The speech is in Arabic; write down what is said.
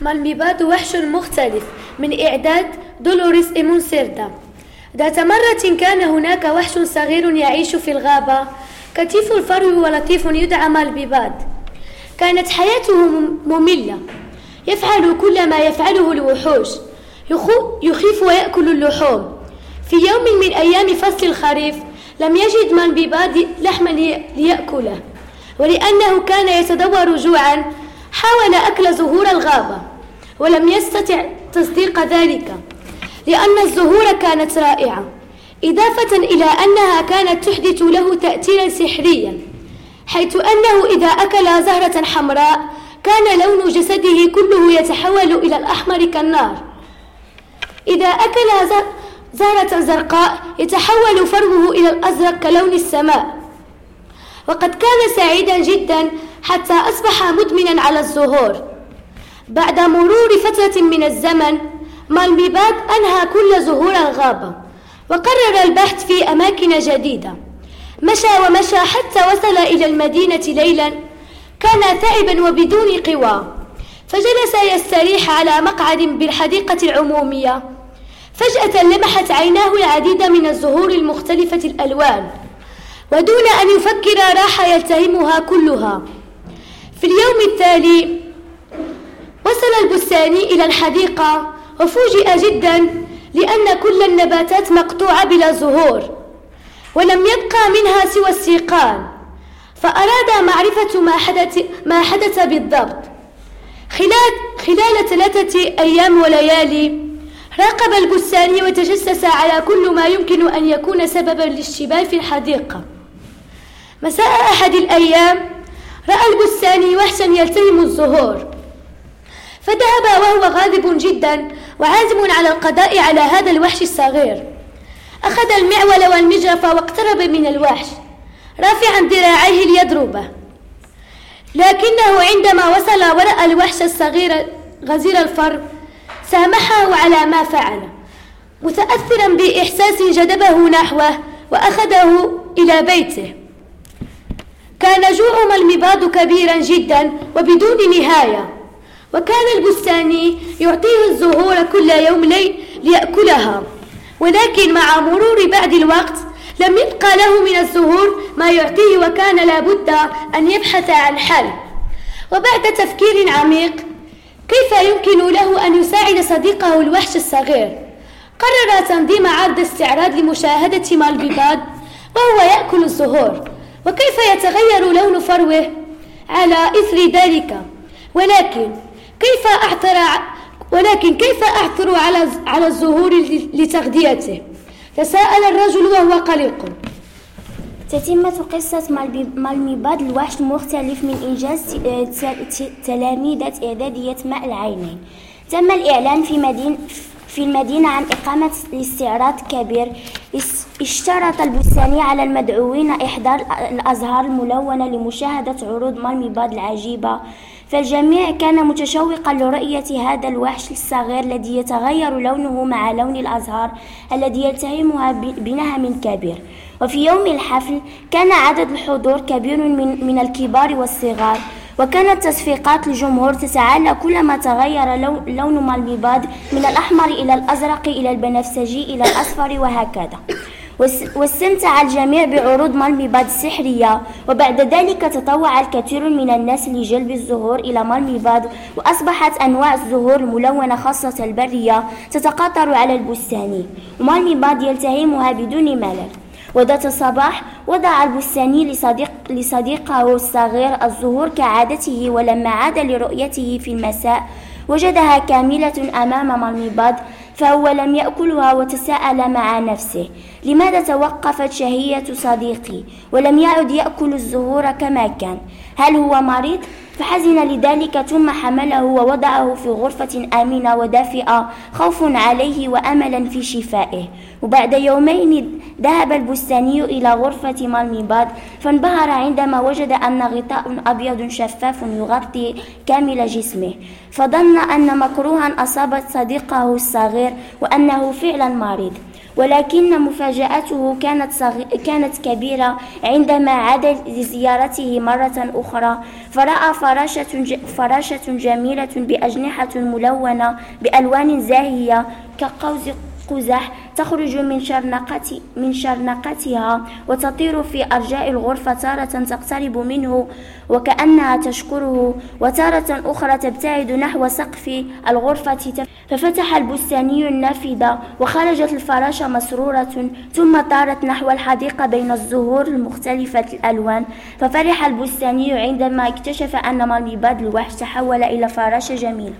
مالميباد وحش مختلف من إعداد دولوريس إيمونسيردا ذات مرة كان هناك وحش صغير يعيش في الغابة كثيف الفرو ولطيف يدعى مالبيباد كانت حياته مملة. يفعل كل ما يفعله الوحوش. يخيف ويأكل اللحوم. في يوم من أيام فصل الخريف لم يجد مالبيباد لحما ليأكله. ولأنه كان يتدور جوعا حاول أكل زهور الغابة. ولم يستطع تصديق ذلك لأن الزهور كانت رائعة إضافة إلى أنها كانت تحدث له تأثيرا سحريا حيث أنه إذا أكل زهرة حمراء كان لون جسده كله يتحول إلى الأحمر كالنار. إذا أكل زهرة زرقاء يتحول فرمه إلى الأزرق كلون السماء. وقد كان سعيدا جدا حتى أصبح مدمنا على الزهور بعد مرور فترة من الزمن مالميباد أنهى كل زهور الغابة وقرر البحث في أماكن جديدة. مشى ومشى حتى وصل إلى المدينة ليلا كان تعبا وبدون قوى. فجلس يستريح على مقعد بالحديقة العمومية. فجأة لمحت عيناه العديد من الزهور المختلفة الألوان ودون أن يفكر راح يلتهمها كلها. في اليوم التالي وصل البستاني إلى الحديقة وفوجئ جدا لأن كل النباتات مقطوعة بلا زهور ولم يبقى منها سوى السيقان فأراد معرفة ما حدث, ما حدث بالضبط. خلال, خلال ثلاثة أيام وليالي راقب البستاني وتجسس على كل ما يمكن أن يكون سببا للشباب في الحديقة. مساء أحد الأيام رأى البستاني وحشا يلتهم الزهور فذهب وهو غاضب جدا وعازم على القضاء على هذا الوحش الصغير. أخذ المعول والمجرف واقترب من الوحش رافعا ذراعيه ليضربه. لكنه عندما وصل ورأى الوحش الصغير غزير الفر سامحه على ما فعل متأثرا بإحساس جذبه نحوه وأخذه إلى بيته. كان جوع المباد كبيرا جدا وبدون نهاية. وكان البستاني يعطيه الزهور كل يوم ليل ليأكلها. ولكن مع مرور بعض الوقت لم يبقى له من الزهور ما يعطيه وكان لابد أن يبحث عن حل. وبعد تفكير عميق كيف يمكن له أن يساعد صديقه الوحش الصغير؟ قرر تنظيم عرض استعراض لمشاهدة مالبيباد وهو يأكل الزهور. وكيف يتغير لون فروه على إثر ذلك؟ ولكن كيف أعثر ولكن كيف أعثر على على الزهور لتغذيته؟ تساءل الرجل وهو قلق. تتمة قصة مالميباد الوحش المختلف من إنجاز تلاميذة إعدادية ماء العينين. تم الإعلان في مدينة في المدينة عن إقامة استعراض كبير. اشترط البستاني على المدعوين إحضار الأزهار الملونة لمشاهدة عروض مالميباد العجيبة. فالجميع كان متشوقا لرؤية هذا الوحش الصغير الذي يتغير لونه مع لون الأزهار الذي يلتهمها بنهم كبير. وفي يوم الحفل كان عدد الحضور كبير من, من الكبار والصغار وكانت تصفيقات الجمهور تتعالى كلما تغير لون مالبيباد من الأحمر إلى الأزرق إلى البنفسجي إلى الأصفر وهكذا. واستمتع الجميع بعروض مالميباد السحرية وبعد ذلك تطوع الكثير من الناس لجلب الزهور إلى مالميباد وأصبحت أنواع الزهور الملونة خاصة البرية تتقاطر على البستان. ومالميباد يلتهمها بدون ملل. وذات الصباح وضع البستاني لصديق لصديقه الصغير الزهور كعادته ولما عاد لرؤيته في المساء وجدها كاملة أمام مالميباد فهو لم يأكلها وتساءل مع نفسه لماذا توقفت شهية صديقي؟ ولم يعد يأكل الزهور كما كان. هل هو مريض؟ فحزن لذلك ثم حمله ووضعه في غرفة آمنة ودافئة خوف عليه وأملا في شفائه. وبعد يومين ذهب البستاني إلى غرفة مالميباد فانبهر عندما وجد أن غطاء أبيض شفاف يغطي كامل جسمه. فظن أن مكروها أصابت صديقه الصغير وأنه فعلا مريض. ولكن مفاجأته كانت. كانت كبيرة عندما عاد لزيارته مرة أخرى فرأى فراشة, ج... فراشة جميلة بأجنحة ملونة بألوان زاهية كقوس قزح تخرج من شرنقة من شرنقتها وتطير في أرجاء الغرفة تارة تقترب منه وكأنها تشكره وتارة أخرى تبتعد نحو سقف الغرفة ففتح البستاني النافذة وخرجت الفراشة مسرورة ثم طارت نحو الحديقة بين الزهور المختلفة الألوان. ففرح البستاني عندما اكتشف أن مرمي باد الوحش تحول إلى فراشة جميلة